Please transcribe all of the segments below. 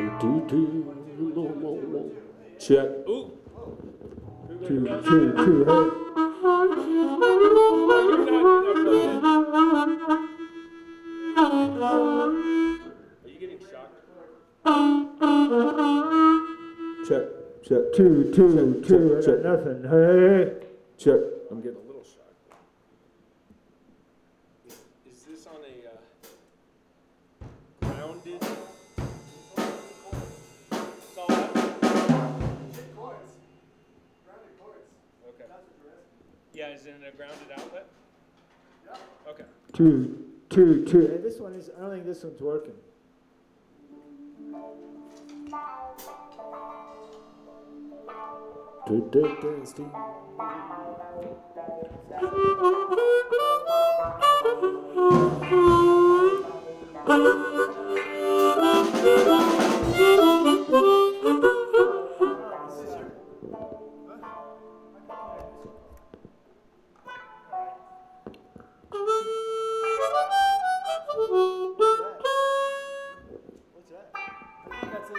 Do, do, do, lo, lo, lo. Check. Ooh. Two, two, two, hey. Are you getting shocked? Check, check, Two, two, two, I check. got nothing, hey. check. I'm getting a little shocked. Is, is this on a uh, grounded? Yeah, is it in a grounded outlet? Okay. Two, two, two. Hey, this one is, I don't think this one's working. Do, do, do, Steve. What's that? I think that's his.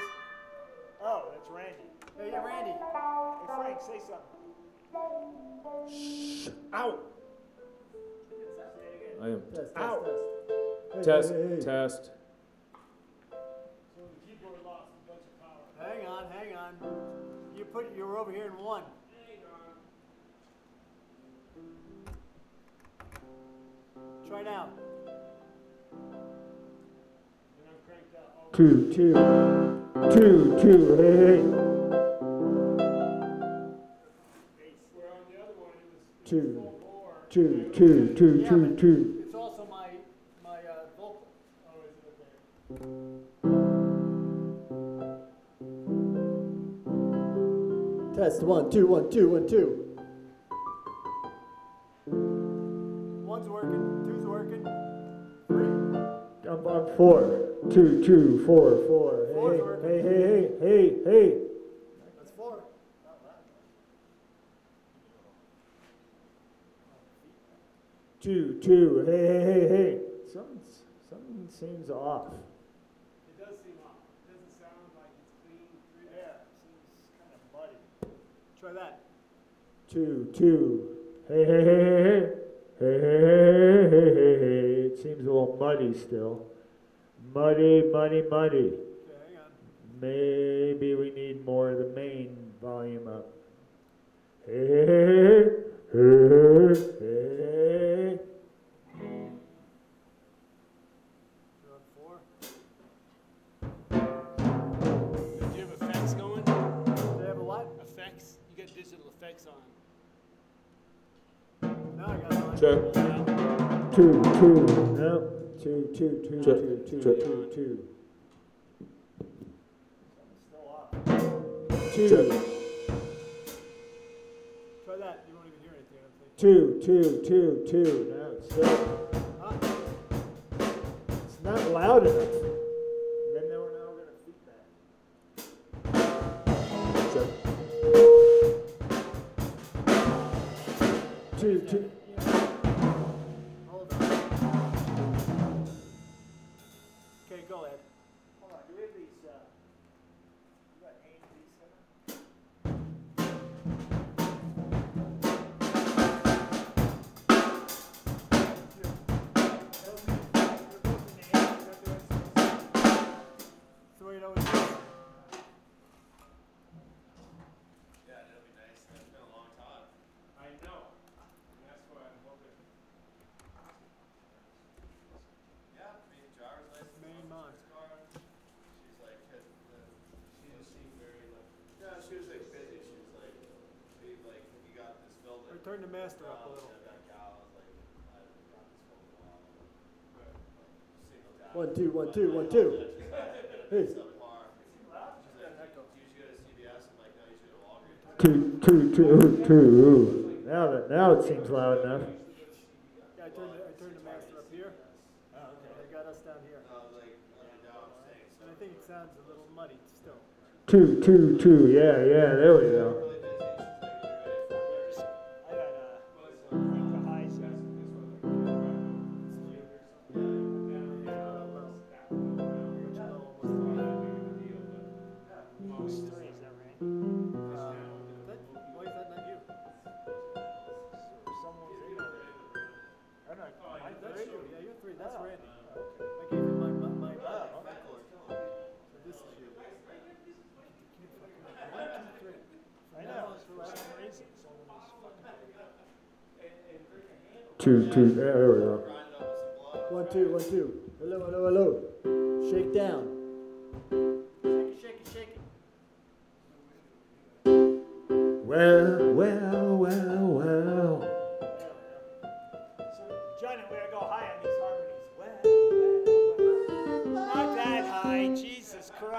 Oh, that's Randy. Hey, yeah, Randy. Hey, Frank, say something. Shh. Ow! I am. Test, test, Ow! test. Test, Hey, hey, hey. test. So the keyboard lost a bunch of power. Hang on, hang on. You put, you were over here in one. Hang on. Try now. Two, two, two, two, hey, hey. Two, two, two, two, Yeah, two. It's also my, my uh, vocal. Oh, is it okay? Test, one, two, one, two, one, two. One's working, two's working, I'm on four. Two, two, four, four. Hey, hey, hey, hey, hey, hey. That's four. Two, two, hey, hey, hey, hey. Something's, something seems off. It does seem off. It doesn't sound like it's clean. Yeah, it seems kind of muddy. Try that. Two, two. Hey, hey, hey, hey, hey. Hey, hey, hey, hey, hey, hey, hey. It seems a little muddy still. Muddy, muddy, muddy. Okay. Maybe we need more of the main volume up. Hey, hey, hey, hey, hey. You're on four. Do you have effects going? Do they have a what? Effects? You got digital effects on. No, I got one. Check. Two, two, no. Two, two, two, Check, two, two, check. two, two. Two, Check. Try that. You won't even hear anything, I don't two, two, two, two. No, it's still, Huh? Ah. it's not loud enough. Then now we're now gonna feedback. Check. Two, two. Turn the master up a little. I've got a gal, I was like, I haven't got this building in a while. Right. Single dad. One, two, one, two, one, two. Hey. Subpar. She's like, do you usually go to CVS? I'm like, no, you should go to Walgreens. Two, two, two, two. Now that now it seems loud enough. Yeah, I turned, the- I turned the master up here. Oh, okay. They got us down here. Like, now I'm saying, so And I think it sounds a little muddy still. Two, two, two. Yeah, yeah. There we go. Two, two, there we go. Grind it up with some blood. One, two, one, two. Hello, hello, hello. Shake down. Shake it, shake it, shake it. Well, well,